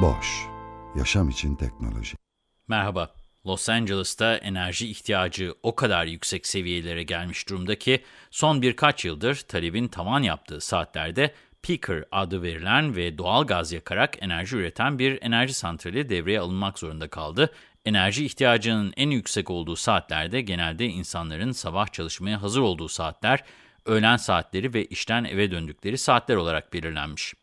Boş, yaşam için teknoloji. Merhaba. Los Angeles'ta enerji ihtiyacı o kadar yüksek seviyelere gelmiş durumda ki son birkaç yıldır talebin tavan yaptığı saatlerde peaker adı verilen ve doğal gaz yakarak enerji üreten bir enerji santrali devreye alınmak zorunda kaldı. Enerji ihtiyacının en yüksek olduğu saatlerde genelde insanların sabah çalışmaya hazır olduğu saatler, öğlen saatleri ve işten eve döndükleri saatler olarak belirlenmiş.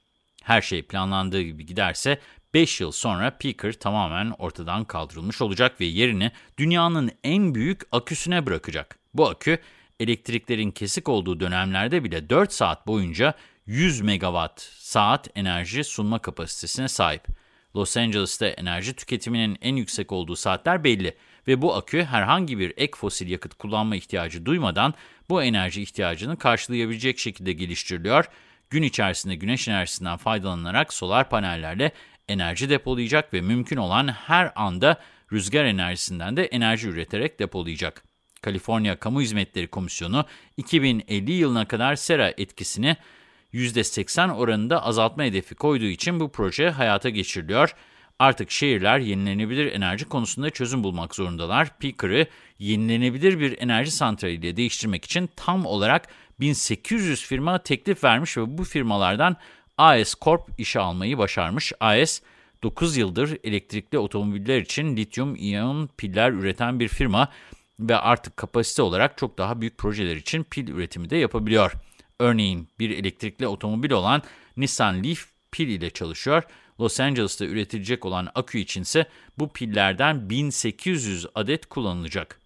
Her şey planlandığı gibi giderse 5 yıl sonra Peaker tamamen ortadan kaldırılmış olacak ve yerini dünyanın en büyük aküsüne bırakacak. Bu akü elektriklerin kesik olduğu dönemlerde bile 4 saat boyunca 100 megawatt saat enerji sunma kapasitesine sahip. Los Angeles'ta enerji tüketiminin en yüksek olduğu saatler belli ve bu akü herhangi bir ek fosil yakıt kullanma ihtiyacı duymadan bu enerji ihtiyacını karşılayabilecek şekilde geliştiriliyor. Gün içerisinde güneş enerjisinden faydalanarak solar panellerle enerji depolayacak ve mümkün olan her anda rüzgar enerjisinden de enerji üreterek depolayacak. Kaliforniya Kamu Hizmetleri Komisyonu 2050 yılına kadar sera etkisini %80 oranında azaltma hedefi koyduğu için bu proje hayata geçiriliyor. Artık şehirler yenilenebilir enerji konusunda çözüm bulmak zorundalar. Peaker'ı yenilenebilir bir enerji santraliyle değiştirmek için tam olarak 1800 firma teklif vermiş ve bu firmalardan AES Corp işe almayı başarmış. AES 9 yıldır elektrikli otomobiller için lityum iyon piller üreten bir firma ve artık kapasite olarak çok daha büyük projeler için pil üretimi de yapabiliyor. Örneğin bir elektrikli otomobil olan Nissan Leaf pil ile çalışıyor. Los Angeles'ta üretilecek olan akü içinse bu pillerden 1800 adet kullanılacak.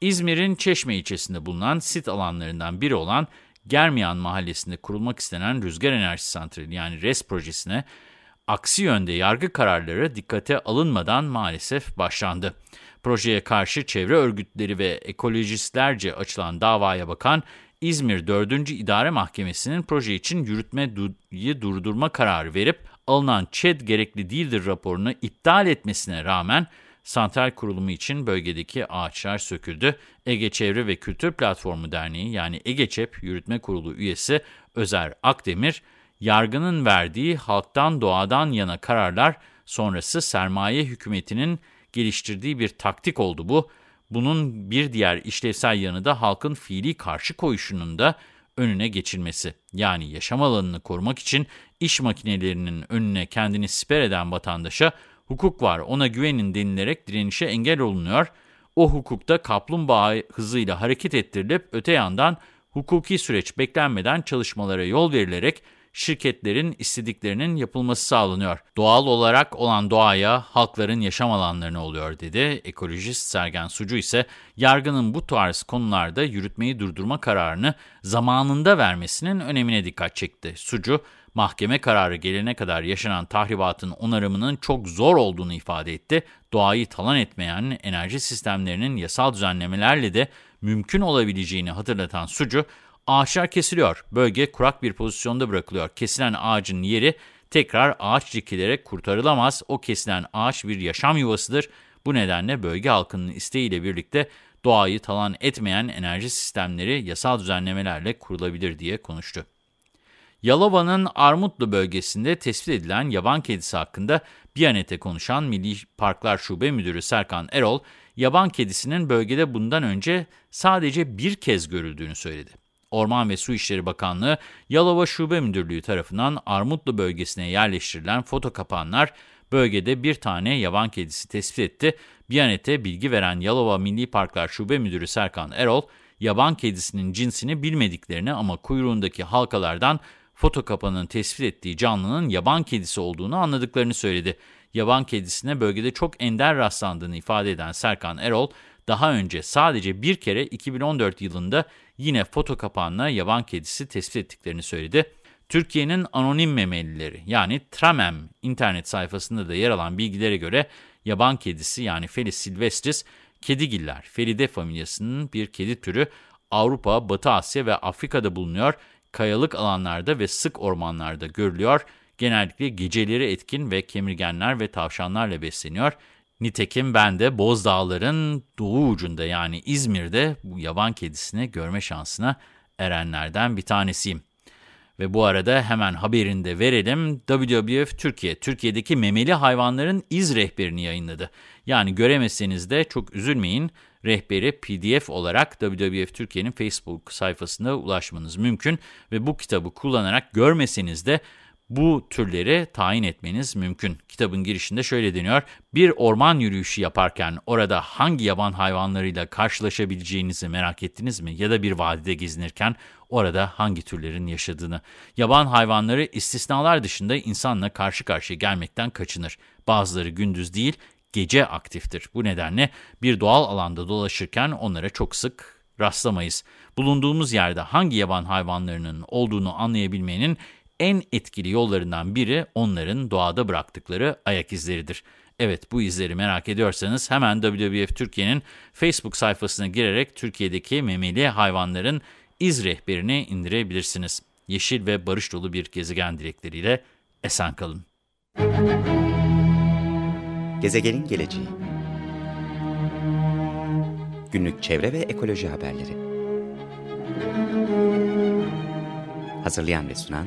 İzmir'in Çeşme ilçesinde bulunan sit alanlarından biri olan Germiyan mahallesinde kurulmak istenen rüzgar enerji santrali yani RES projesine aksi yönde yargı kararları dikkate alınmadan maalesef başlandı. Projeye karşı çevre örgütleri ve ekolojistlerce açılan davaya bakan İzmir 4. İdare Mahkemesi'nin proje için yürütmeyi durdurma kararı verip alınan ÇED gerekli değildir raporunu iptal etmesine rağmen santral kurulumu için bölgedeki ağaçlar söküldü. Ege Çevre ve Kültür Platformu Derneği yani EGEÇEP Yürütme Kurulu üyesi Özer Akdemir, yargının verdiği halktan doğadan yana kararlar sonrası sermaye hükümetinin geliştirdiği bir taktik oldu bu. Bunun bir diğer işlevsel yanı da halkın fiili karşı koyuşunun da önüne geçilmesi. Yani yaşam alanını korumak için iş makinelerinin önüne kendini siper eden vatandaşa hukuk var ona güvenin denilerek direnişe engel olunuyor. O hukukta kaplumbağa hızıyla hareket ettirilip öte yandan hukuki süreç beklenmeden çalışmalara yol verilerek şirketlerin istediklerinin yapılması sağlanıyor. Doğal olarak olan doğaya halkların yaşam alanlarına oluyor dedi. Ekolojist Sergen Sucu ise yargının bu tarz konularda yürütmeyi durdurma kararını zamanında vermesinin önemine dikkat çekti. Sucu, mahkeme kararı gelene kadar yaşanan tahribatın onarımının çok zor olduğunu ifade etti. Doğayı talan etmeyen enerji sistemlerinin yasal düzenlemelerle de mümkün olabileceğini hatırlatan Sucu, ağaçlar kesiliyor. Bölge kurak bir pozisyonda bırakılıyor. Kesilen ağacın yeri tekrar ağaç dikilerek kurtarılamaz. O kesilen ağaç bir yaşam yuvasıdır. Bu nedenle bölge halkının isteğiyle birlikte doğayı talan etmeyen enerji sistemleri yasal düzenlemelerle kurulabilir diye konuştu. Yalova'nın Armutlu bölgesinde tespit edilen yaban kedisi hakkında Biyanet'e konuşan Milli Parklar Şube Müdürü Serkan Erol, yaban kedisinin bölgede bundan önce sadece bir kez görüldüğünü söyledi. Orman ve Su İşleri Bakanlığı, Yalova Şube Müdürlüğü tarafından Armutlu bölgesine yerleştirilen foto kapanlar bölgede bir tane yaban kedisi tespit etti. Biyanet'e bilgi veren Yalova Milli Parklar Şube Müdürü Serkan Erol, yaban kedisinin cinsini bilmediklerini ama kuyruğundaki halkalardan foto kapanın tespit ettiği canlının yaban kedisi olduğunu anladıklarını söyledi. Yaban kedisine bölgede çok ender rastlandığını ifade eden Serkan Erol, daha önce sadece bir kere 2014 yılında yine foto kapağına yaban kedisi tespit ettiklerini söyledi. Türkiye'nin anonim memelileri yani Tramem internet sayfasında da yer alan bilgilere göre yaban kedisi yani Felis silvestris kedigiller, Felidae familyasının bir kedi türü Avrupa, Batı Asya ve Afrika'da bulunuyor. Kayalık alanlarda ve sık ormanlarda görülüyor. Genellikle geceleri etkin ve kemirgenler ve tavşanlarla besleniyor. Nitekim ben de Bozdağların doğu ucunda yani İzmir'de bu yaban kedisini görme şansına erenlerden bir tanesiyim. Ve bu arada hemen haberini de verelim. WWF Türkiye, Türkiye'deki memeli hayvanların iz rehberini yayınladı. Yani göremezseniz de çok üzülmeyin. Rehberi PDF olarak WWF Türkiye'nin Facebook sayfasında ulaşmanız mümkün. Ve bu kitabı kullanarak görmeseniz de bu türleri tayin etmeniz mümkün. Kitabın girişinde şöyle deniyor. Bir orman yürüyüşü yaparken orada hangi yaban hayvanlarıyla karşılaşabileceğinizi merak ettiniz mi? Ya da bir vadide gezinirken orada hangi türlerin yaşadığını. Yaban hayvanları istisnalar dışında insanla karşı karşıya gelmekten kaçınır. Bazıları gündüz değil, gece aktiftir. Bu nedenle bir doğal alanda dolaşırken onlara çok sık rastlamayız. Bulunduğumuz yerde hangi yaban hayvanlarının olduğunu anlayabilmenin en etkili yollarından biri onların doğada bıraktıkları ayak izleridir. Evet bu izleri merak ediyorsanız hemen WWF Türkiye'nin Facebook sayfasına girerek Türkiye'deki memeli hayvanların iz rehberini indirebilirsiniz. Yeşil ve barış dolu bir gezegen dilekleriyle esen kalın. Gezegenin geleceği Günlük çevre ve ekoloji haberleri Hazırlayan ve sunan